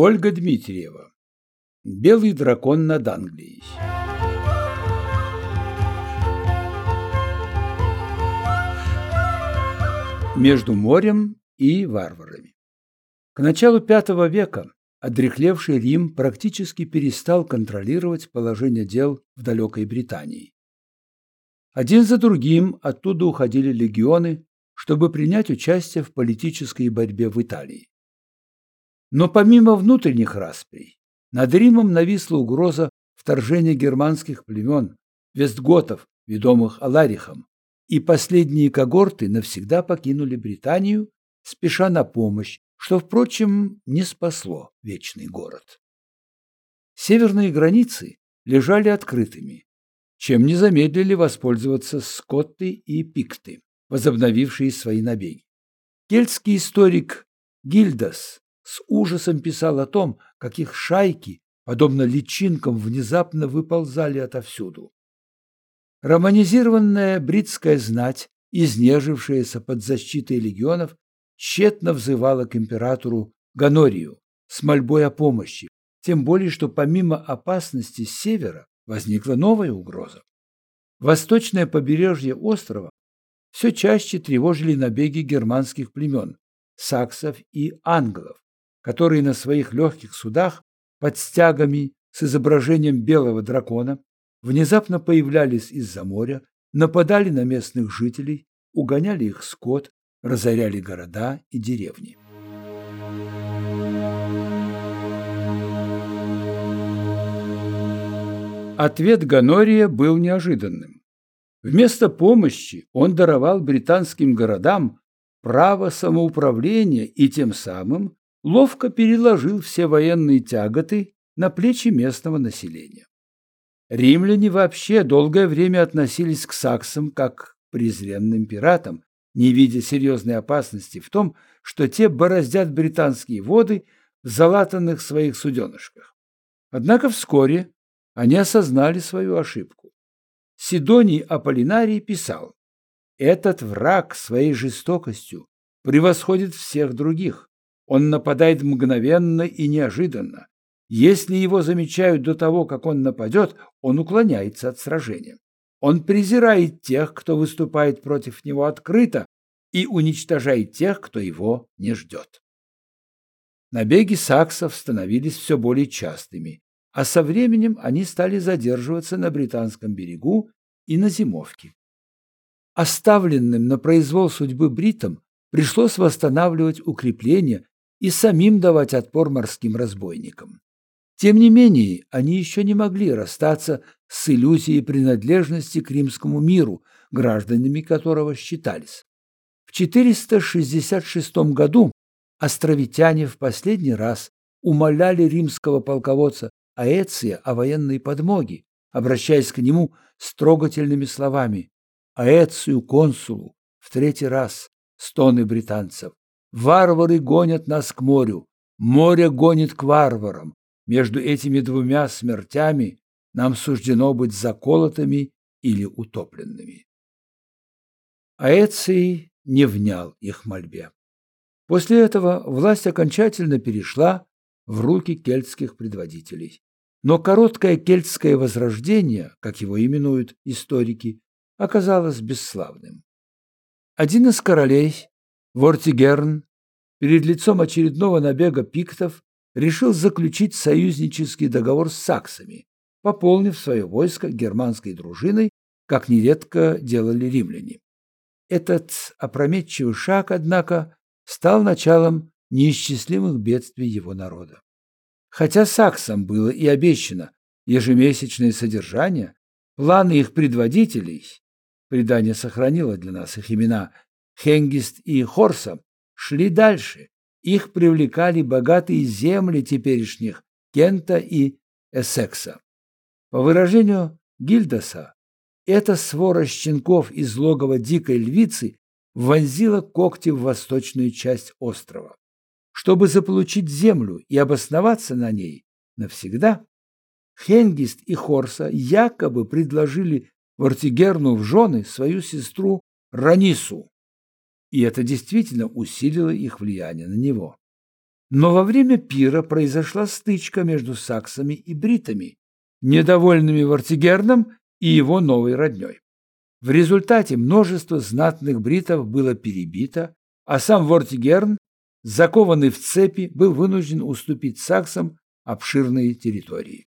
Ольга Дмитриева. Белый дракон над Англией. Между морем и варварами. К началу V века одрехлевший Рим практически перестал контролировать положение дел в далекой Британии. Один за другим оттуда уходили легионы, чтобы принять участие в политической борьбе в Италии. Но помимо внутренних расприй, над Римом нависла угроза вторжения германских племен, вестготов, ведомых Аларихом, и последние когорты навсегда покинули Британию, спеша на помощь, что, впрочем, не спасло вечный город. Северные границы лежали открытыми, чем не замедлили воспользоваться скотты и пикты, возобновившие свои набеги. Кельтский историк Гильдас с ужасом писал о том, как их шайки, подобно личинкам, внезапно выползали отовсюду. Романизированная бритская знать, изнежившаяся под защитой легионов, тщетно взывала к императору Ганорию с мольбой о помощи, тем более что помимо опасности с севера возникла новая угроза. Восточное побережье острова все чаще тревожили набеги германских племен, саксов и англов, которые на своих легких судах под стягами с изображением белого дракона внезапно появлялись из-за моря, нападали на местных жителей, угоняли их скот, разоряли города и деревни. Ответ Ганория был неожиданным. Вместо помощи он даровал британским городам право самоуправления и тем самым ловко переложил все военные тяготы на плечи местного населения. Римляне вообще долгое время относились к саксам как к презренным пиратам, не видя серьезной опасности в том, что те бороздят британские воды в залатанных своих суденышках. Однако вскоре они осознали свою ошибку. Сидоний Аполлинарий писал, «Этот враг своей жестокостью превосходит всех других. Он нападает мгновенно и неожиданно. Если его замечают до того, как он нападет, он уклоняется от сражения. Он презирает тех, кто выступает против него открыто, и уничтожает тех, кто его не ждет. Набеги саксов становились все более частыми, а со временем они стали задерживаться на британском берегу и на зимовке. Оставленным на произвол судьбы бритам пришлось восстанавливать укрепления и самим давать отпор морским разбойникам. Тем не менее, они еще не могли расстаться с иллюзией принадлежности к римскому миру, гражданами которого считались. В 466 году островитяне в последний раз умоляли римского полководца Аэция о военной подмоге, обращаясь к нему с трогательными словами «Аэцию консулу в третий раз стоны британцев. Варвары гонят нас к морю, море гонит к варварам. Между этими двумя смертями нам суждено быть заколотыми или утопленными. Аэций не внял их мольбе. После этого власть окончательно перешла в руки кельтских предводителей. Но короткое кельтское возрождение, как его именуют историки, оказалось бесславным. Один из королей, Вортигерн перед лицом очередного набега пиктов решил заключить союзнический договор с саксами, пополнив свое войско германской дружиной, как нередко делали римляне. Этот опрометчивый шаг, однако, стал началом неисчислимых бедствий его народа. Хотя саксам было и обещано ежемесячное содержание, планы их предводителей, предание сохранило для нас их имена, Хенгист и Хорса шли дальше. Их привлекали богатые земли теперешних Кента и Эссекса. По выражению Гильдаса, эта свора щенков из логова дикой львицы вонзила когти в восточную часть острова. Чтобы заполучить землю и обосноваться на ней навсегда, Хенгист и Хорса якобы предложили Вартигерну в жены свою сестру Ранису, и это действительно усилило их влияние на него. Но во время пира произошла стычка между саксами и бритами, недовольными Вартигерном и его новой родней. В результате множество знатных бритов было перебито, а сам Вортигерн, закованный в цепи, был вынужден уступить саксам обширные территории.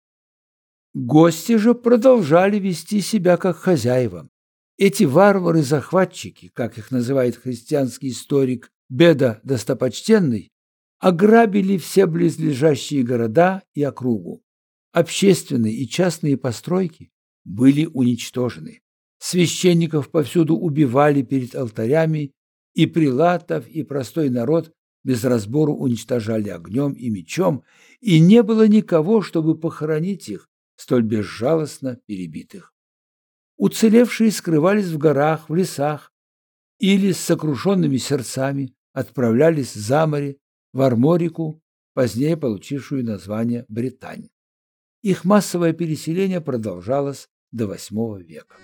Гости же продолжали вести себя как хозяева. Эти варвары-захватчики, как их называет христианский историк Беда Достопочтенный, ограбили все близлежащие города и округу. Общественные и частные постройки были уничтожены. Священников повсюду убивали перед алтарями, и прилатов, и простой народ без разбору уничтожали огнем и мечом, и не было никого, чтобы похоронить их, столь безжалостно перебитых. Уцелевшие скрывались в горах, в лесах или с сокрушенными сердцами отправлялись за море, в Арморику, позднее получившую название Британь. Их массовое переселение продолжалось до VIII века.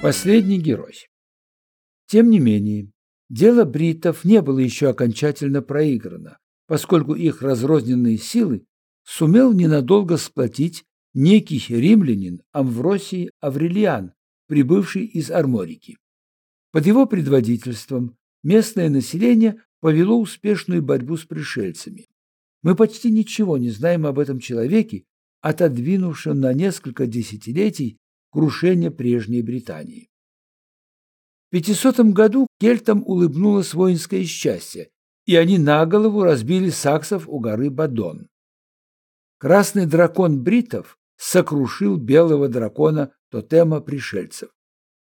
Последний герой. Тем не менее, дело бритов не было еще окончательно проиграно, поскольку их разрозненные силы сумел ненадолго сплотить некий римлянин Амвросий Аврелиан, прибывший из Арморики. Под его предводительством местное население повело успешную борьбу с пришельцами. Мы почти ничего не знаем об этом человеке, отодвинувшем на несколько десятилетий крушение прежней Британии. В 500 году кельтам улыбнулось воинское счастье, и они на голову разбили саксов у горы Бадон. Красный дракон бритов сокрушил белого дракона тотема пришельцев.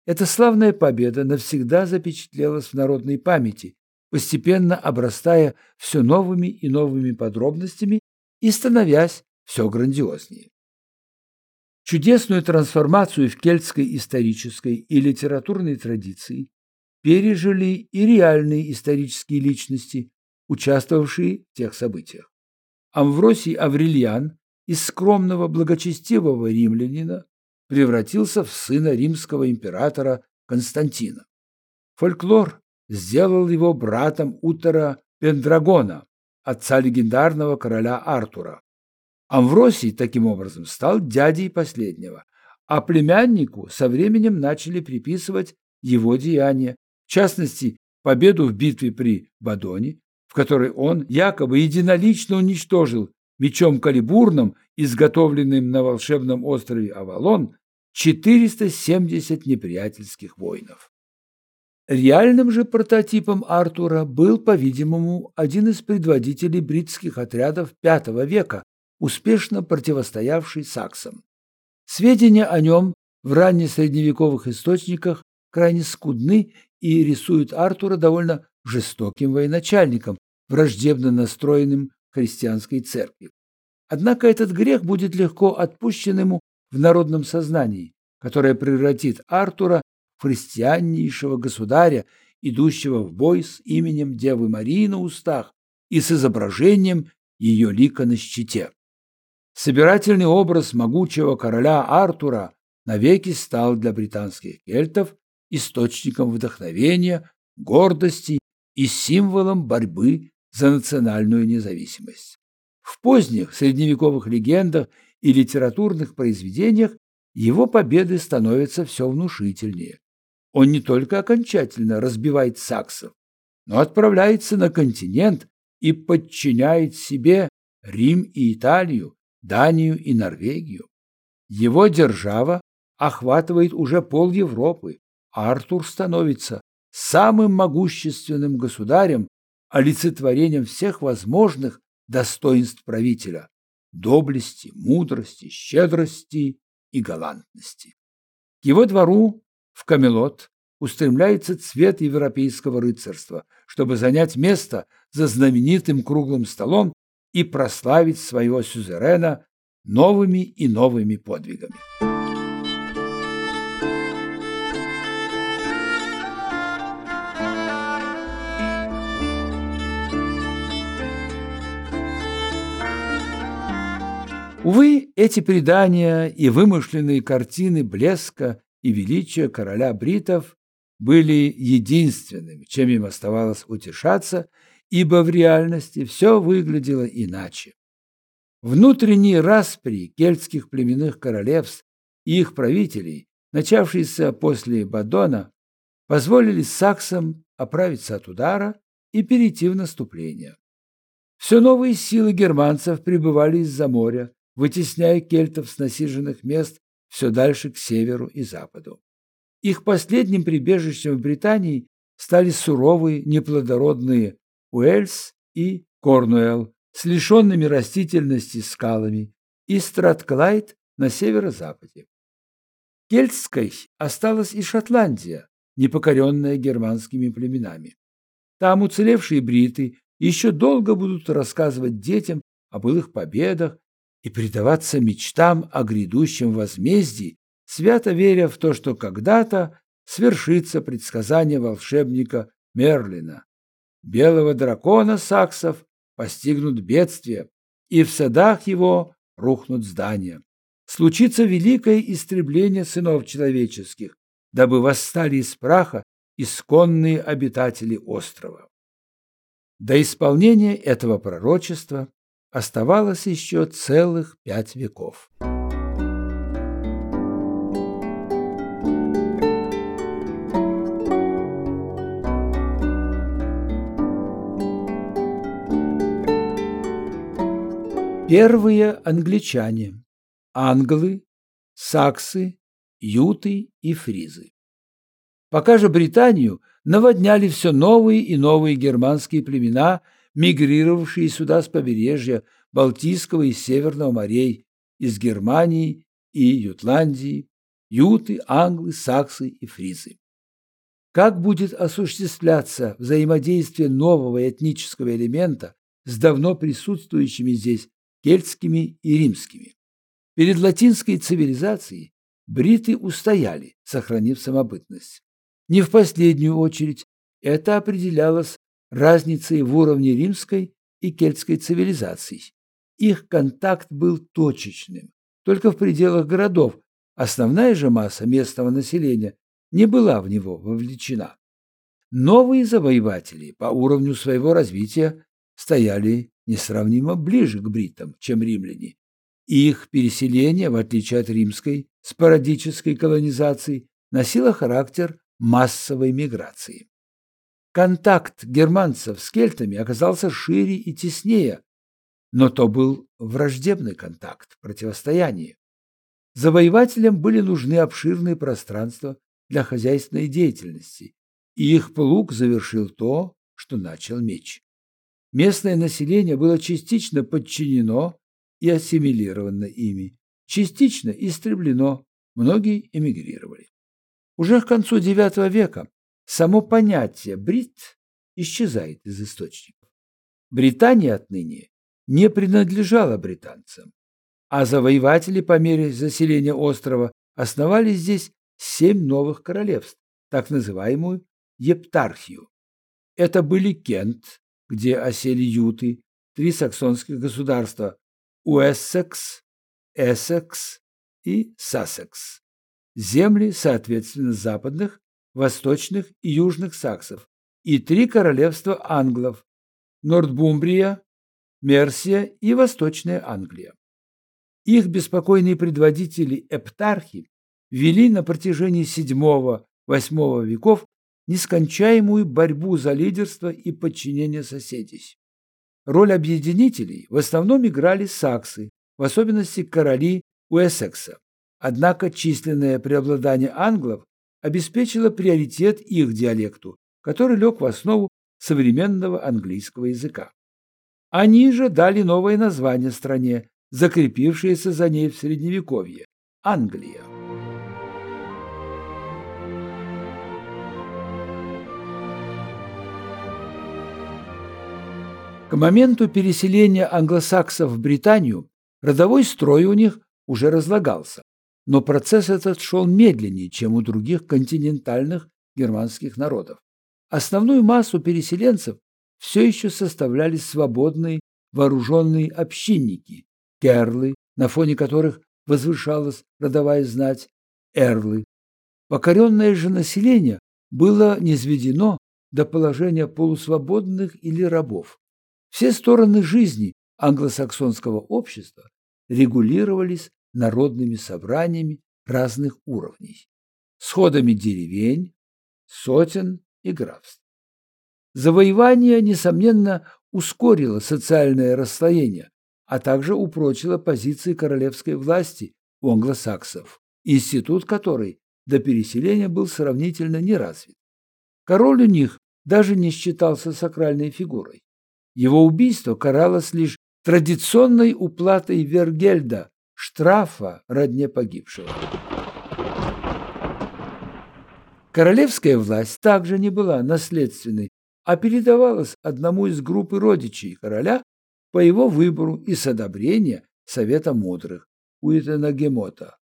Эта славная победа навсегда запечатлелась в народной памяти, постепенно обрастая все новыми и новыми подробностями и становясь все грандиознее. Чудесную трансформацию в кельтской исторической и литературной традиции пережили и реальные исторические личности, участвовавшие в тех событиях. Амвросий Аврельян из скромного благочестивого римлянина превратился в сына римского императора Константина. Фольклор сделал его братом Утора Пендрагона, отца легендарного короля Артура. Амвросий таким образом стал дядей последнего, а племяннику со временем начали приписывать его деяния, в частности, победу в битве при Бадоне, в которой он якобы единолично уничтожил мечом калибурным, изготовленным на волшебном острове Авалон, 470 неприятельских воинов. Реальным же прототипом Артура был, по-видимому, один из предводителей бритских отрядов V века, успешно противостоявший саксам. Сведения о нем в раннесредневековых источниках крайне скудны и рисуют Артура довольно жестоким военачальником, враждебно настроенным христианской церкви. Однако этот грех будет легко отпущен ему в народном сознании, которое превратит Артура в христианнейшего государя, идущего в бой с именем Девы Марии на устах и с изображением ее лика на щите. Собирательный образ могучего короля Артура навеки стал для британских кельтов источником вдохновения, гордости и символом борьбы за национальную независимость. В поздних средневековых легендах и литературных произведениях его победы становятся все внушительнее. Он не только окончательно разбивает саксов, но отправляется на континент и подчиняет себе Рим и Италию, Данию и Норвегию. Его держава охватывает уже пол Европы, а Артур становится самым могущественным государем, олицетворением всех возможных достоинств правителя – доблести, мудрости, щедрости и галантности. К его двору в Камелот устремляется цвет европейского рыцарства, чтобы занять место за знаменитым круглым столом и прославить своего сюзерена новыми и новыми подвигами. Увы, эти предания и вымышленные картины блеска и величия короля бритов были единственными, чем им оставалось утешаться – ибо в реальности все выглядело иначе. Внутренние распри кельтских племенных королевств и их правителей, начавшиеся после Бадона, позволили саксам оправиться от удара и перейти в наступление. Все новые силы германцев прибывали из-за моря, вытесняя кельтов с насиженных мест все дальше к северу и западу. Их последним прибежищем в Британии стали суровые, неплодородные Уэльс и Корнуэлл с лишенными растительности скалами и Стратклайд на северо-западе. Кельтской осталась и Шотландия, непокоренная германскими племенами. Там уцелевшие бриты еще долго будут рассказывать детям о былых победах и предаваться мечтам о грядущем возмездии, свято веря в то, что когда-то свершится предсказание волшебника Мерлина. Белого дракона саксов постигнут бедствия, и в садах его рухнут здания. Случится великое истребление сынов человеческих, дабы восстали из праха исконные обитатели острова. До исполнения этого пророчества оставалось еще целых пять веков. Первые англичане – англы, саксы, юты и фризы. Пока же Британию наводняли все новые и новые германские племена – мигрировавшие сюда с побережья Балтийского и Северного морей, из Германии и Ютландии, юты, англы, саксы и фризы. Как будет осуществляться взаимодействие нового этнического элемента с давно присутствующими здесь кельтскими и римскими? Перед латинской цивилизацией бриты устояли, сохранив самобытность. Не в последнюю очередь это определялось разницей в уровне римской и кельтской цивилизаций. Их контакт был точечным, только в пределах городов. Основная же масса местного населения не была в него вовлечена. Новые завоеватели по уровню своего развития стояли несравнимо ближе к бритам, чем римляне. Их переселение, в отличие от римской спорадической колонизации, носило характер массовой миграции. Контакт германцев с кельтами оказался шире и теснее, но то был враждебный контакт, противостояние. Завоевателям были нужны обширные пространства для хозяйственной деятельности, и их плуг завершил то, что начал меч. Местное население было частично подчинено и ассимилировано ими, частично истреблено, многие эмигрировали. Уже к концу IX века Само понятие «брит» исчезает из источников. Британия отныне не принадлежала британцам, а завоеватели по мере заселения острова основали здесь семь новых королевств, так называемую Ептархию. Это были Кент, где осели юты, три саксонских государства – Уэссекс, Эссекс и Сассекс. Земли, соответственно, западных восточных и южных саксов и три королевства англов – Нордбумбрия, Мерсия и Восточная Англия. Их беспокойные предводители эптархи вели на протяжении VII-VIII веков нескончаемую борьбу за лидерство и подчинение соседей. Роль объединителей в основном играли саксы, в особенности короли Уэссекса. Однако численное преобладание англов обеспечила приоритет их диалекту, который лег в основу современного английского языка. Они же дали новое название стране, закрепившееся за ней в Средневековье – Англия. К моменту переселения англосаксов в Британию родовой строй у них уже разлагался. Но процесс этот шел медленнее, чем у других континентальных германских народов. Основную массу переселенцев все еще составляли свободные вооруженные общинники – керлы, на фоне которых возвышалась родовая знать, эрлы. Покоренное же население было низведено до положения полусвободных или рабов. Все стороны жизни англосаксонского общества регулировались народными собраниями разных уровней, сходами деревень, сотен и графств. Завоевание, несомненно, ускорило социальное расслоение, а также упрочило позиции королевской власти у англосаксов, институт которой до переселения был сравнительно неразвит. Король у них даже не считался сакральной фигурой. Его убийство каралось лишь традиционной уплатой Вергельда, штрафа родне погибшего. Королевская власть также не была наследственной, а передавалась одному из группы родичей короля по его выбору и с одобрения Совета мудрых Уитена Гемота.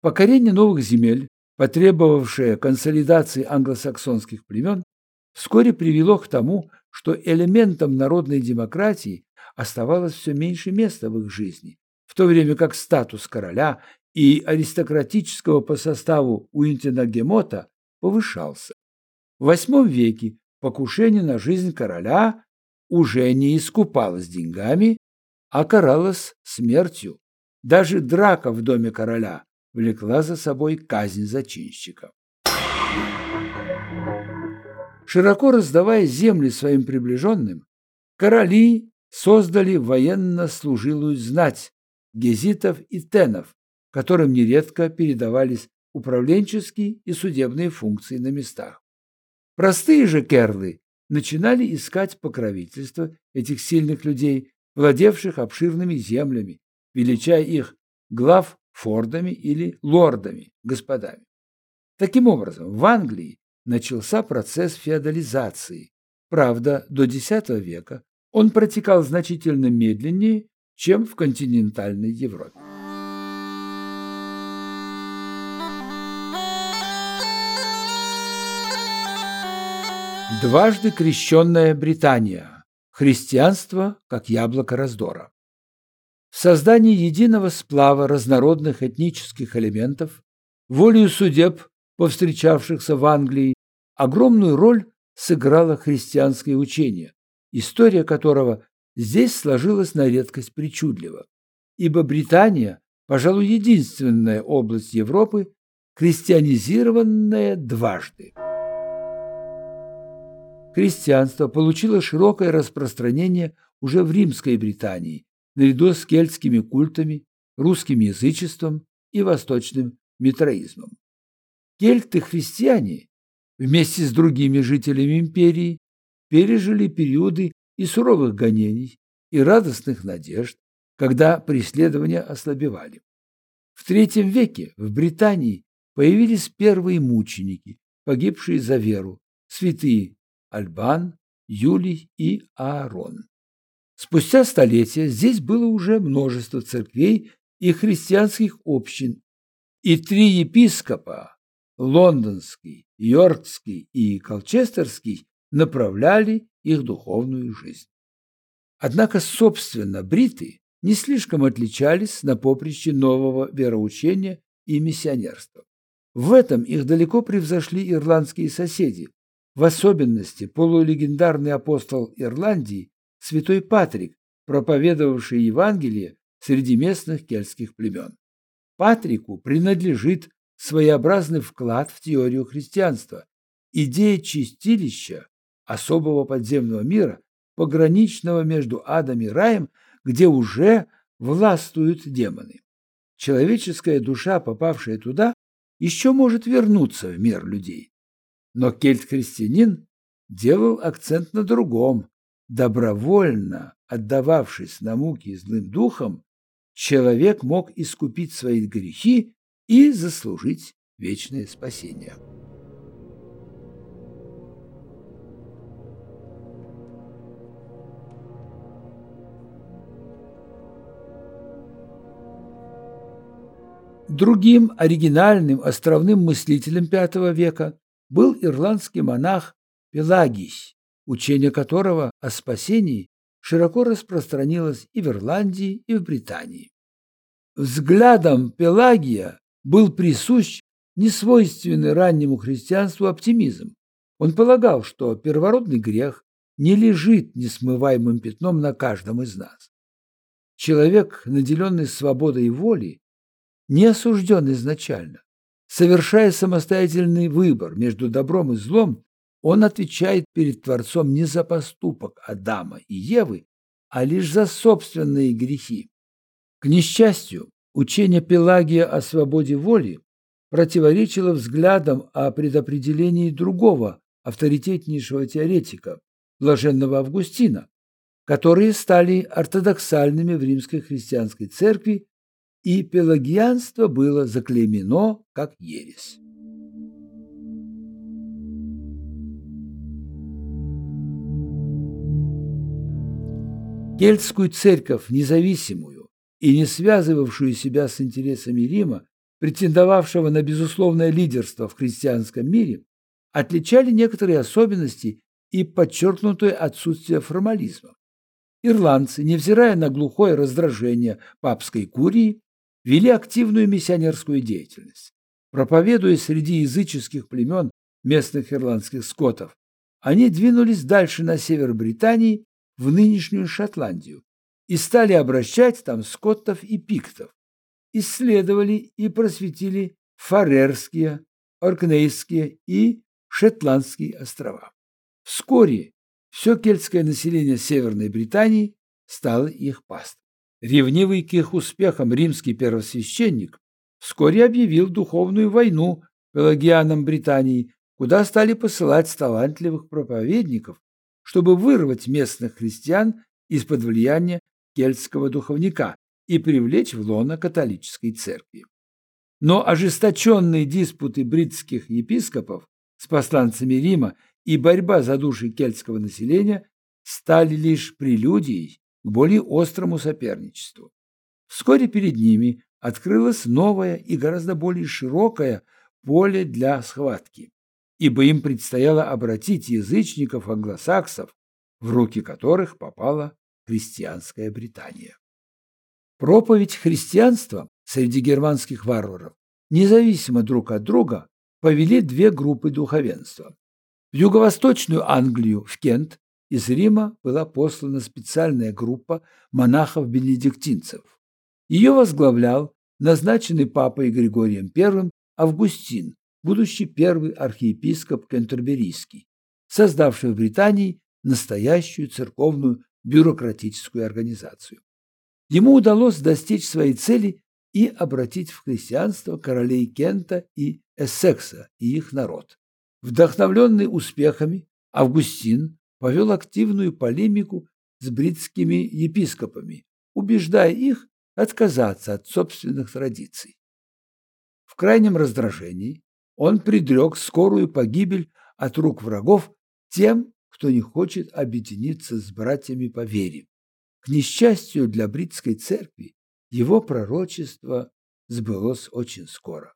Покорение новых земель, потребовавшее консолидации англосаксонских племен, вскоре привело к тому, что элементам народной демократии оставалось все меньше места в их жизни, в то время как статус короля и аристократического по составу Уинтена Гемота повышался. В VIII веке покушение на жизнь короля уже не искупалось деньгами, а каралось смертью. Даже драка в доме короля влекла за собой казнь зачинщика. Широко раздавая земли своим приближенным, короли создали военно-служилую знать гезитов и тенов, которым нередко передавались управленческие и судебные функции на местах. Простые же керлы начинали искать покровительство этих сильных людей, владевших обширными землями, величая их глав фордами или лордами, господами. Таким образом, в Англии начался процесс феодализации. Правда, до X века он протекал значительно медленнее, чем в континентальной Европе. Дважды крещенная Британия. Христианство как яблоко раздора. В создании единого сплава разнородных этнических элементов, волею судеб, повстречавшихся в Англии, огромную роль сыграло христианское учение, история которого здесь сложилась на редкость причудливо, ибо Британия, пожалуй, единственная область Европы, христианизированная дважды. Христианство получило широкое распространение уже в Римской Британии, наряду с кельтскими культами, русским язычеством и восточным митроизмом. Кельты-христиане вместе с другими жителями империи пережили периоды и суровых гонений, и радостных надежд, когда преследования ослабевали. В III веке в Британии появились первые мученики, погибшие за веру, святые Альбан, Юлий и Аарон. Спустя столетия здесь было уже множество церквей и христианских общин, и три епископа – лондонский, йоркский и колчестерский – направляли их духовную жизнь. Однако, собственно, бриты не слишком отличались на поприще нового вероучения и миссионерства. В этом их далеко превзошли ирландские соседи, в особенности полулегендарный апостол Ирландии святой Патрик, проповедовавший Евангелие среди местных кельтских племен. Патрику принадлежит своеобразный вклад в теорию христианства, идея чистилища, особого подземного мира, пограничного между адом и раем, где уже властвуют демоны. Человеческая душа, попавшая туда, еще может вернуться в мир людей. Но кельт-христианин делал акцент на другом, добровольно отдававшись на муки злым духом, человек мог искупить свои грехи и заслужить вечное спасение. Другим оригинальным островным мыслителем V века был ирландский монах Пелагий, учение которого о спасении широко распространилось и в Ирландии, и в Британии. Взглядом Пелагия был присущ несвойственный раннему христианству оптимизм. Он полагал, что первородный грех не лежит несмываемым пятном на каждом из нас. Человек, наделенный свободой воли, не осужден изначально. Совершая самостоятельный выбор между добром и злом, он отвечает перед Творцом не за поступок Адама и Евы, а лишь за собственные грехи. К несчастью, учение Пелагия о свободе воли противоречило взглядам о предопределении другого авторитетнейшего теоретика, блаженного Августина, которые стали ортодоксальными в римской христианской церкви, и пелагианство было заклеймено как ересь. Кельтскую церковь, независимую и не связывавшую себя с интересами Рима, претендовавшего на безусловное лидерство в христианском мире, отличали некоторые особенности и подчеркнутое отсутствие формализма. Ирландцы, невзирая на глухое раздражение папской курии, вели активную миссионерскую деятельность. Проповедуя среди языческих племен местных ирландских скотов, они двинулись дальше на север Британии, в нынешнюю Шотландию, и стали обращать там скоттов и пиктов. Исследовали и просветили Фарерские, Оркнейские и Шотландские острова. Вскоре все кельтское население Северной Британии стало их паствой. Ревнивый к их успехам римский первосвященник вскоре объявил духовную войну пелагианам Британии, куда стали посылать талантливых проповедников, чтобы вырвать местных христиан из-под влияния кельтского духовника и привлечь в лоно католической церкви. Но ожесточенные диспуты бритских епископов с посланцами Рима и борьба за души кельтского населения стали лишь прелюдией к более острому соперничеству. Вскоре перед ними открылось новое и гораздо более широкое поле для схватки, ибо им предстояло обратить язычников-англосаксов, в руки которых попала христианская Британия. Проповедь христианства среди германских варваров, независимо друг от друга, повели две группы духовенства. В юго-восточную Англию, в Кент, из Рима была послана специальная группа монахов-бенедиктинцев. Ее возглавлял назначенный папой Григорием I Августин, будущий первый архиепископ Кентерберийский, создавший в Британии настоящую церковную бюрократическую организацию. Ему удалось достичь своей цели и обратить в христианство королей Кента и Эссекса и их народ. Вдохновленный успехами, Августин повел активную полемику с бритскими епископами, убеждая их отказаться от собственных традиций. В крайнем раздражении он предрек скорую погибель от рук врагов тем, кто не хочет объединиться с братьями по вере. К несчастью для бритской церкви, его пророчество сбылось очень скоро.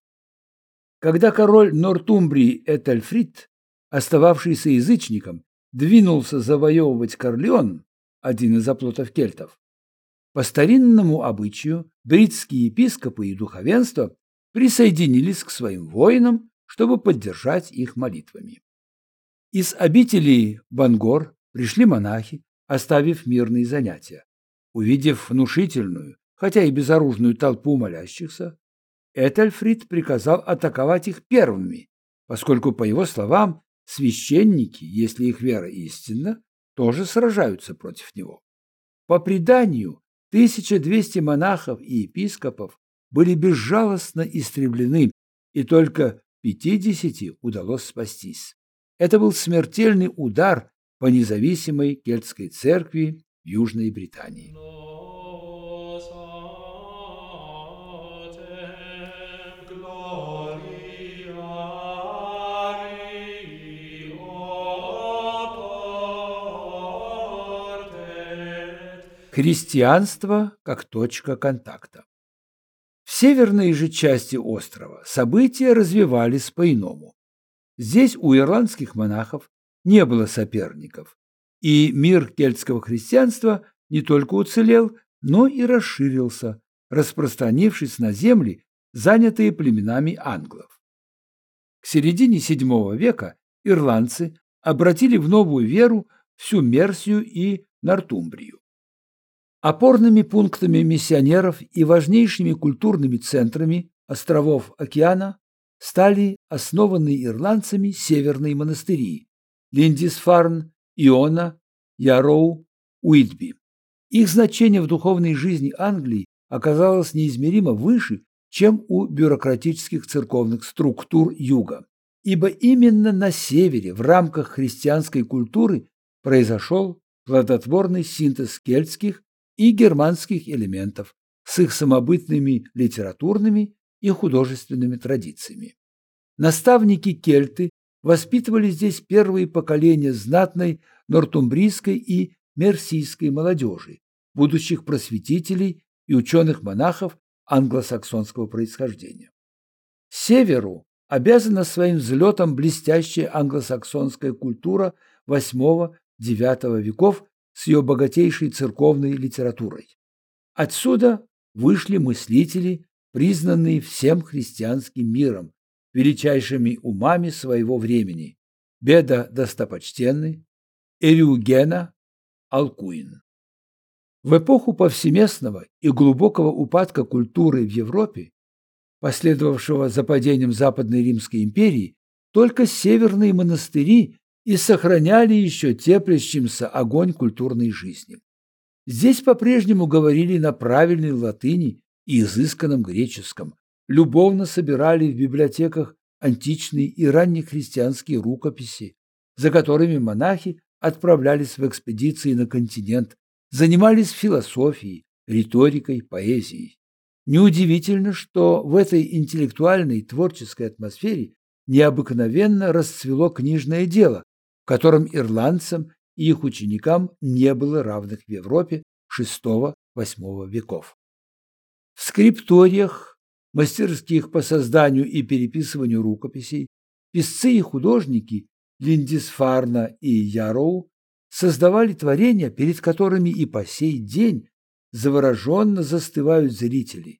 Когда король Нортумбрии Этельфрид, остававшийся язычником, двинулся завоевывать Корлеон, один из оплотов кельтов, по старинному обычаю бритские епископы и духовенство присоединились к своим воинам, чтобы поддержать их молитвами. Из обителей Бангор пришли монахи, оставив мирные занятия. Увидев внушительную, хотя и безоружную толпу молящихся, Этельфрид приказал атаковать их первыми, поскольку, по его словам, священники, если их вера истинна, тоже сражаются против него. По преданию, 1200 монахов и епископов были безжалостно истреблены, и только 50 удалось спастись. Это был смертельный удар по независимой кельтской церкви в Южной Британии. Христианство как точка контакта. В северной же части острова события развивались по-иному. Здесь у ирландских монахов не было соперников, и мир кельтского христианства не только уцелел, но и расширился, распространившись на земли, занятые племенами англов. К середине VII века ирландцы обратили в новую веру всю Мерсию и Нортумбрию. Опорными пунктами миссионеров и важнейшими культурными центрами островов океана стали основанные ирландцами северные монастыри Линдисфарн, Иона, Яроу, Уитби. Их значение в духовной жизни Англии оказалось неизмеримо выше, чем у бюрократических церковных структур Юга. Ибо именно на севере, в рамках христианской культуры, произошел плодотворный синтез кельтских и германских элементов с их самобытными литературными и художественными традициями. Наставники кельты воспитывали здесь первые поколения знатной нортумбрийской и мерсийской молодежи, будущих просветителей и ученых-монахов англосаксонского происхождения. Северу обязана своим взлетом блестящая англосаксонская культура VIII-IX веков с ее богатейшей церковной литературой. Отсюда вышли мыслители, признанные всем христианским миром, величайшими умами своего времени – Беда Достопочтенный, Эриугена, Алкуин. В эпоху повсеместного и глубокого упадка культуры в Европе, последовавшего за падением Западной Римской империи, только северные монастыри и сохраняли еще теплящимся огонь культурной жизни. Здесь по-прежнему говорили на правильной латыни и изысканном греческом, любовно собирали в библиотеках античные и раннехристианские рукописи, за которыми монахи отправлялись в экспедиции на континент, занимались философией, риторикой, поэзией. Неудивительно, что в этой интеллектуальной творческой атмосфере необыкновенно расцвело книжное дело, в котором ирландцам и их ученикам не было равных в Европе VI-VIII веков. В скрипториях, мастерских по созданию и переписыванию рукописей, писцы и художники Линдисфарна и Яроу создавали творения, перед которыми и по сей день завороженно застывают зрители.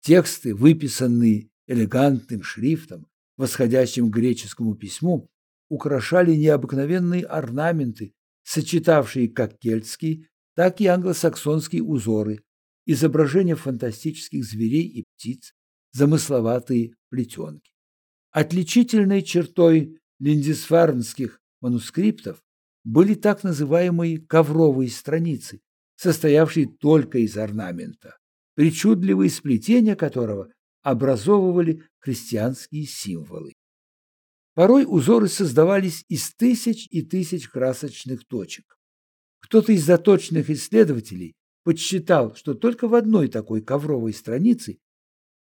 Тексты, выписанные элегантным шрифтом, восходящим к греческому письму, украшали необыкновенные орнаменты, сочетавшие как кельтские, так и англосаксонские узоры, изображения фантастических зверей и птиц, замысловатые плетенки. Отличительной чертой линдисфарнских манускриптов были так называемые ковровые страницы, состоявшие только из орнамента, причудливые сплетения которого образовывали христианские символы. Порой узоры создавались из тысяч и тысяч красочных точек. Кто-то из заточенных исследователей подсчитал, что только в одной такой ковровой странице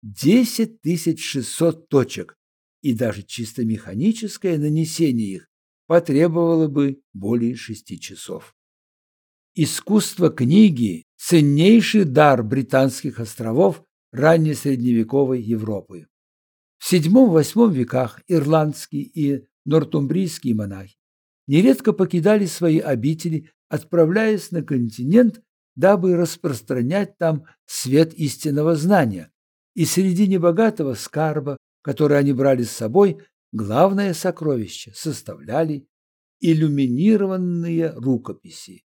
10 600 точек, и даже чисто механическое нанесение их потребовало бы более шести часов. Искусство книги – ценнейший дар британских островов раннесредневековой Европы. В VII-VIII веках ирландские и нортумбрийские монахи нередко покидали свои обители, отправляясь на континент, дабы распространять там свет истинного знания. И среди небогатого скарба которые они брали с собой, главное сокровище составляли иллюминированные рукописи.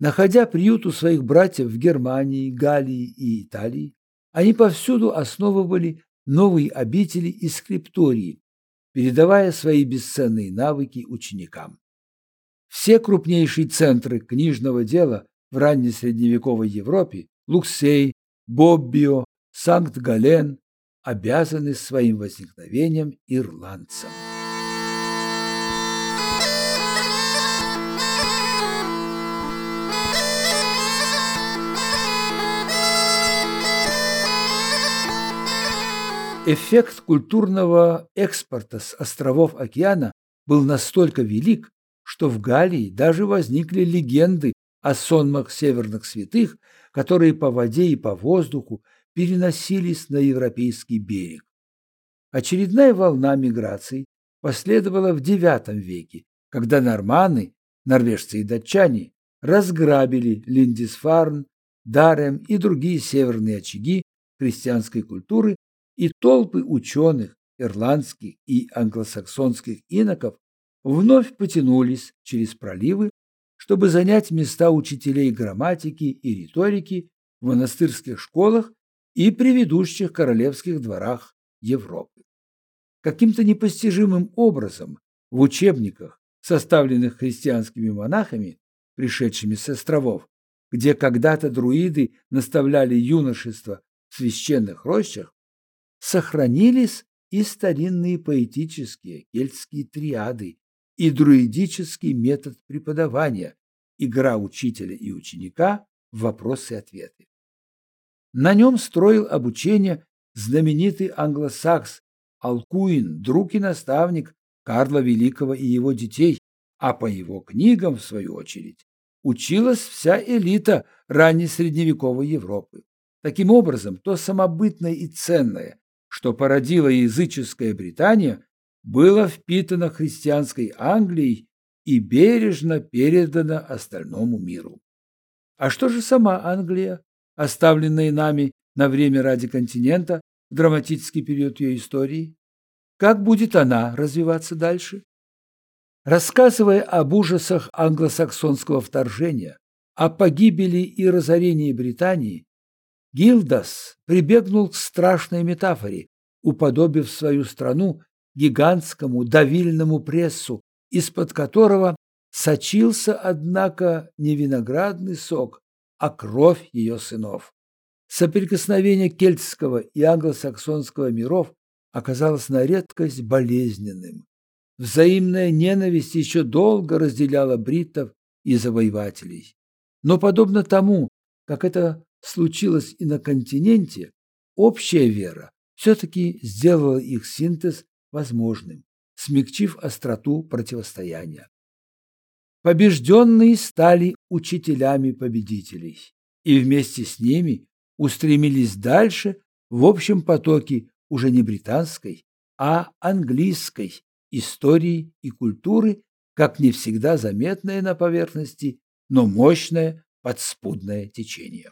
Находя приют у своих братьев в Германии, Галлии и Италии, они повсюду основывали новые обители и скриптории, передавая свои бесценные навыки ученикам. Все крупнейшие центры книжного дела в раннесредневековой Европе – Луксей, Боббио, Санкт-Гален, обязаны своим возникновением ирландцам. Эффект культурного экспорта с островов океана был настолько велик, что в Галлии даже возникли легенды о сонмах северных святых, которые по воде и по воздуху переносились на европейский берег. Очередная волна миграций последовала в IX веке, когда норманы, норвежцы и датчане, разграбили Линдисфарн, Дарем и другие северные очаги христианской культуры и толпы ученых, ирландских и англосаксонских иноков вновь потянулись через проливы, чтобы занять места учителей грамматики и риторики в монастырских школах и при ведущих королевских дворах Европы. Каким-то непостижимым образом в учебниках, составленных христианскими монахами, пришедшими с островов, где когда-то друиды наставляли юношество в священных рощах, сохранились и старинные поэтические кельтские триады, и друидический метод преподавания, игра учителя и ученика в вопросы и ответы. На нем строил обучение знаменитый англосакс Алкуин, друг и наставник Карла Великого и его детей, а по его книгам, в свою очередь, училась вся элита ранней средневековой Европы. Таким образом, то самобытное и ценное, что породила языческая Британия, было впитано христианской Англией и бережно передано остальному миру. А что же сама Англия, оставленная нами на время ради континента в драматический период ее истории? Как будет она развиваться дальше? Рассказывая об ужасах англосаксонского вторжения, о погибели и разорении Британии, Гилдас прибегнул к страшной метафоре, уподобив свою страну гигантскому давильному прессу, из-под которого сочился, однако, не виноградный сок, а кровь ее сынов. Соприкосновение кельтского и англосаксонского миров оказалось на редкость болезненным. Взаимная ненависть еще долго разделяла бриттов и завоевателей. Но подобно тому, как это случилось и на континенте, общая вера все-таки сделала их синтез возможным, смягчив остроту противостояния. Побежденные стали учителями победителей, и вместе с ними устремились дальше в общем потоке уже не британской, а английской истории и культуры, как не всегда заметное на поверхности, но мощное подспудное течение.